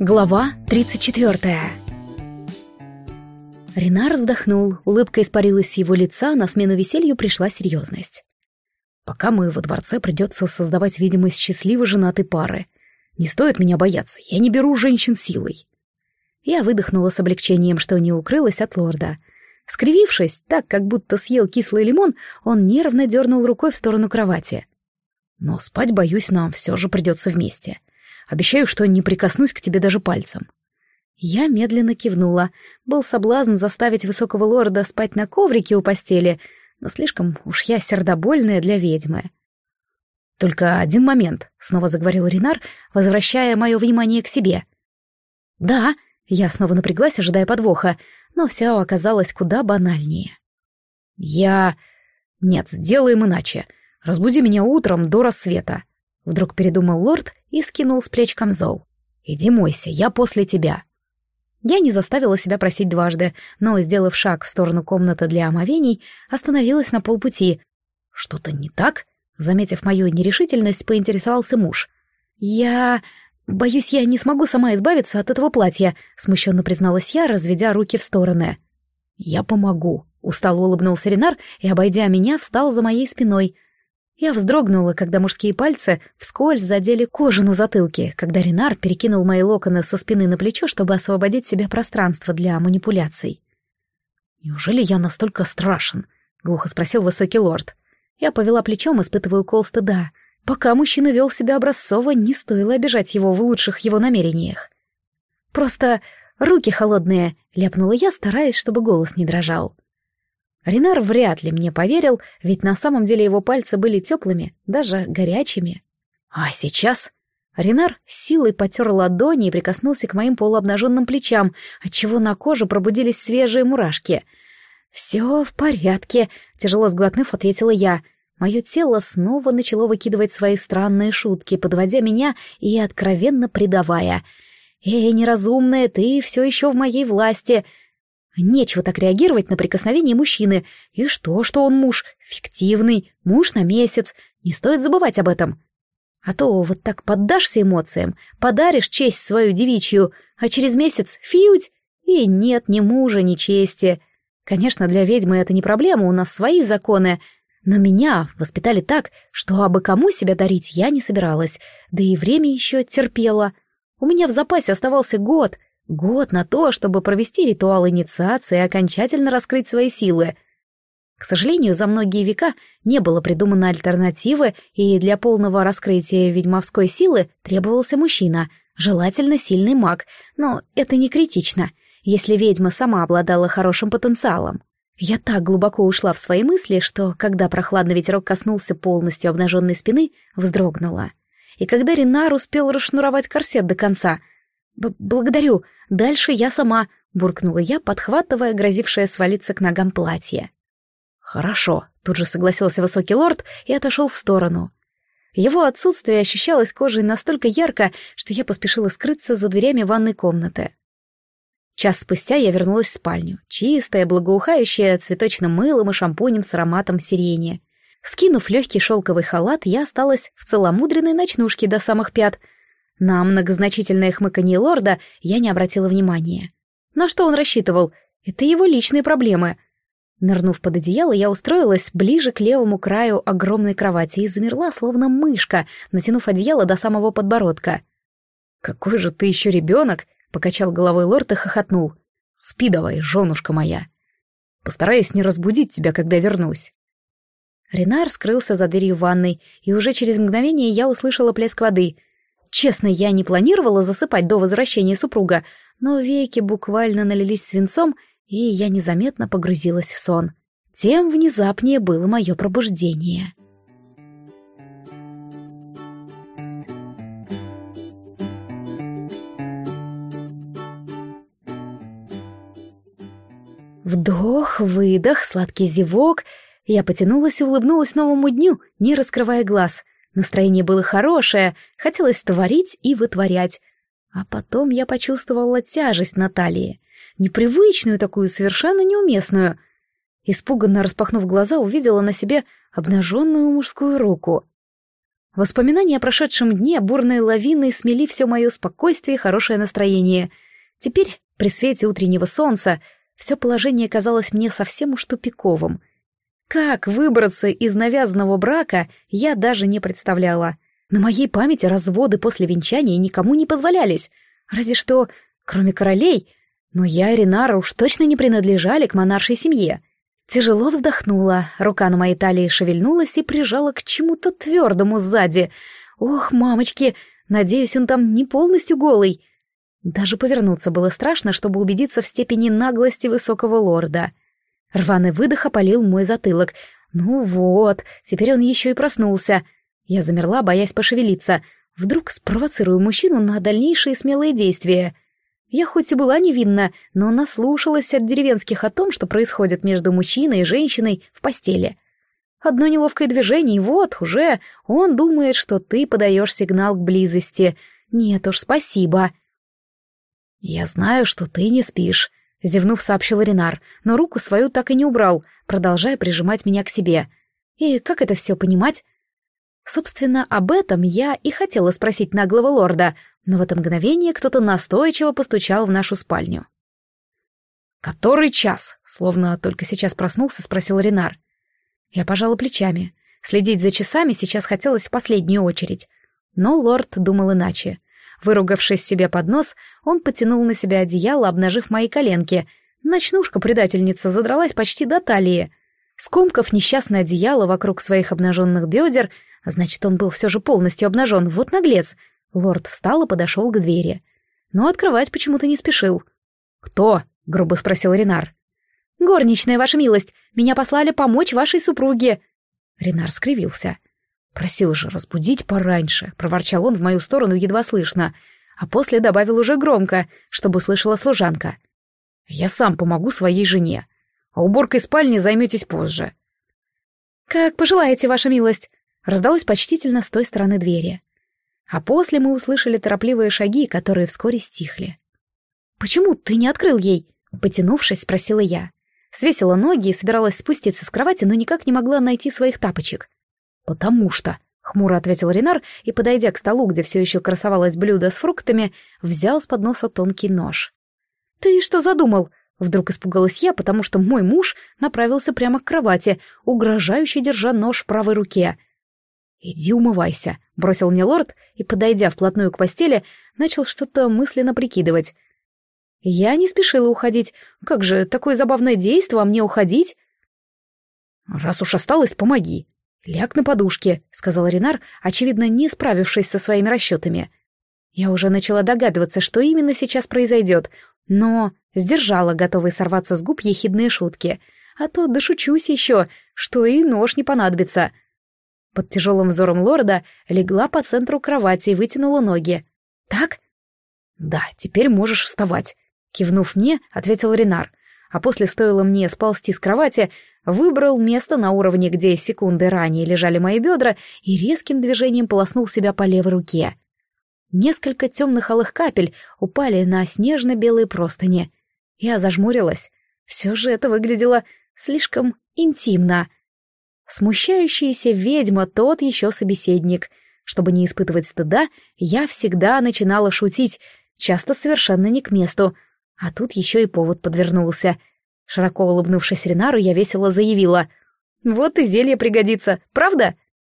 Глава 34 Ренар вздохнул, улыбка испарилась с его лица, на смену веселью пришла серьезность. «Пока мы во дворце придется создавать видимость счастливой женатой пары. Не стоит меня бояться, я не беру женщин силой». Я выдохнула с облегчением, что не укрылась от лорда. Скривившись, так, как будто съел кислый лимон, он нервно дернул рукой в сторону кровати. «Но спать, боюсь, нам все же придется вместе. Обещаю, что не прикоснусь к тебе даже пальцем». Я медленно кивнула. Был соблазн заставить высокого лорда спать на коврике у постели, но слишком уж я сердобольная для ведьмы. «Только один момент», — снова заговорил Ренар, возвращая мое внимание к себе. «Да», — я снова напряглась, ожидая подвоха, но все оказалось куда банальнее. «Я... Нет, сделаем иначе. Разбуди меня утром до рассвета. Вдруг передумал лорд и скинул с плеч камзол. «Иди мойся, я после тебя». Я не заставила себя просить дважды, но, сделав шаг в сторону комнаты для омовений, остановилась на полпути. «Что-то не так?» Заметив мою нерешительность, поинтересовался муж. «Я... боюсь, я не смогу сама избавиться от этого платья», смущенно призналась я, разведя руки в стороны. «Я помогу», — устало улыбнулся Ренар и, обойдя меня, встал за моей спиной — я вздрогнула, когда мужские пальцы вскользь задели кожу на затылке, когда Ренар перекинул мои локоны со спины на плечо, чтобы освободить себе пространство для манипуляций. «Неужели я настолько страшен?» — глухо спросил высокий лорд. Я повела плечом, испытывая укол стыда. Пока мужчина вел себя образцово, не стоило обижать его в лучших его намерениях. «Просто руки холодные», — ляпнула я, стараясь, чтобы голос не дрожал. Ренар вряд ли мне поверил, ведь на самом деле его пальцы были теплыми, даже горячими. А сейчас... Ренар силой потер ладони и прикоснулся к моим полуобнаженным плечам, отчего на коже пробудились свежие мурашки. «Все в порядке», — тяжело сглотнув, ответила я. Мое тело снова начало выкидывать свои странные шутки, подводя меня и откровенно предавая. «Эй, неразумная, ты все еще в моей власти. Нечего так реагировать на прикосновение мужчины. И что, что он муж? Фиктивный, муж на месяц. Не стоит забывать об этом. А то вот так поддашься эмоциям, подаришь честь свою девичью, а через месяц — фьють! И нет ни мужа, ни чести. Конечно, для ведьмы это не проблема, у нас свои законы. Но меня воспитали так, что абы кому себя дарить я не собиралась, да и время еще терпела. У меня в запасе оставался год — Год на то, чтобы провести ритуал инициации и окончательно раскрыть свои силы. К сожалению, за многие века не было придумано альтернативы, и для полного раскрытия ведьмовской силы требовался мужчина, желательно сильный маг, но это не критично, если ведьма сама обладала хорошим потенциалом. Я так глубоко ушла в свои мысли, что, когда прохладный ветерок коснулся полностью обнаженной спины, вздрогнула. И когда Ренар успел расшнуровать корсет до конца — «Благодарю. Дальше я сама», — буркнула я, подхватывая грозившее свалиться к ногам платье. «Хорошо», — тут же согласился высокий лорд и отошел в сторону. Его отсутствие ощущалось кожей настолько ярко, что я поспешила скрыться за дверями ванной комнаты. Час спустя я вернулась в спальню, чистая, благоухающая цветочным мылом и шампунем с ароматом сирени. Скинув легкий шелковый халат, я осталась в целомудренной ночнушке до самых пят — на многозначительное хмыканье лорда я не обратила внимания. На что он рассчитывал? Это его личные проблемы. Нырнув под одеяло, я устроилась ближе к левому краю огромной кровати и замерла, словно мышка, натянув одеяло до самого подбородка. «Какой же ты еще ребенок!» — покачал головой лорд и хохотнул. «Спи давай, женушка моя. Постараюсь не разбудить тебя, когда вернусь». Ренар скрылся за дверью ванной, и уже через мгновение я услышала плеск воды — Честно, я не планировала засыпать до возвращения супруга, но веки буквально налились свинцом, и я незаметно погрузилась в сон. Тем внезапнее было мое пробуждение. Вдох, выдох, сладкий зевок. Я потянулась и улыбнулась новому дню, не раскрывая глаз. Настроение было хорошее, хотелось творить и вытворять. А потом я почувствовала тяжесть на талии. Непривычную такую, совершенно неуместную. Испуганно распахнув глаза, увидела на себе обнаженную мужскую руку. Воспоминания о прошедшем дне бурной лавиной смели все мое спокойствие и хорошее настроение. Теперь, при свете утреннего солнца, все положение казалось мне совсем уж тупиковым. Как выбраться из навязанного брака, я даже не представляла. На моей памяти разводы после венчания никому не позволялись. Разве что, кроме королей, но я и Ренара уж точно не принадлежали к монаршей семье. Тяжело вздохнула, рука на моей талии шевельнулась и прижала к чему-то твердому сзади. Ох, мамочки, надеюсь, он там не полностью голый. Даже повернуться было страшно, чтобы убедиться в степени наглости высокого лорда. Рваный выдох опалил мой затылок. Ну вот, теперь он еще и проснулся. Я замерла, боясь пошевелиться. Вдруг спровоцирую мужчину на дальнейшие смелые действия — я хоть и была невинна, но наслушалась от деревенских о том, что происходит между мужчиной и женщиной в постели. Одно неловкое движение, и вот, уже он думает, что ты подаешь сигнал к близости. Нет уж, спасибо. «Я знаю, что ты не спишь», — зевнув, сообщил Ренар, но руку свою так и не убрал, продолжая прижимать меня к себе. «И как это все понимать?» Собственно, об этом я и хотела спросить наглого лорда, но в это мгновение кто-то настойчиво постучал в нашу спальню. «Который час?» — словно только сейчас проснулся, спросил Ренар. Я пожала плечами. Следить за часами сейчас хотелось в последнюю очередь. Но лорд думал иначе. Выругавшись себе под нос, он потянул на себя одеяло, обнажив мои коленки. Ночнушка-предательница задралась почти до талии. Скомкав несчастное одеяло вокруг своих обнаженных бедер, значит, он был все же полностью обнажен, вот наглец — Лорд встал и подошел к двери. Но открывать почему-то не спешил. «Кто?» — грубо спросил Ренар. «Горничная, ваша милость, меня послали помочь вашей супруге». Ренар скривился. «Просил же разбудить пораньше», — проворчал он в мою сторону едва слышно, а после добавил уже громко, чтобы услышала служанка. «Я сам помогу своей жене, а уборкой спальни займетесь позже». «Как пожелаете, ваша милость», — раздалось почтительно с той стороны двери. А после мы услышали торопливые шаги, которые вскоре стихли. «Почему ты не открыл ей?» — потянувшись, спросила я. Свесила ноги и собиралась спуститься с кровати, но никак не могла найти своих тапочек. «Потому что...» — хмуро ответил Ренар и, подойдя к столу, где все еще красовалось блюдо с фруктами, взял с подноса тонкий нож. «Ты что задумал?» Вдруг испугалась я, потому что мой муж направился прямо к кровати, угрожающе держа нож в правой руке. «Иди умывайся», — бросил мне лорд и, подойдя вплотную к постели, начал что-то мысленно прикидывать. Я не спешила уходить. Как же, такое забавное действо, а мне уходить? «Раз уж осталось, помоги. Ляг на подушке», — сказал Ренар, очевидно, не справившись со своими расчетами. Я уже начала догадываться, что именно сейчас произойдет, но сдержала, готовые сорваться с губ ехидные шутки. А то дошучусь еще, что и нож не понадобится — под тяжелым взором лорда легла по центру кровати и вытянула ноги. «Так?» «Да, теперь можешь вставать», — кивнув мне, ответил Ренар. А после стоило мне сползти с кровати, выбрал место на уровне, где секунды ранее лежали мои бедра, и резким движением полоснул себя по левой руке. Несколько темных алых капель упали на снежно-белые простыни. Я зажмурилась. Все же это выглядело слишком интимно — Смущающаяся ведьма тот еще собеседник. Чтобы не испытывать стыда, я всегда начинала шутить, часто совершенно не к месту. А тут еще и повод подвернулся. Широко улыбнувшись Ренару, я весело заявила. «Вот и зелье пригодится, правда?»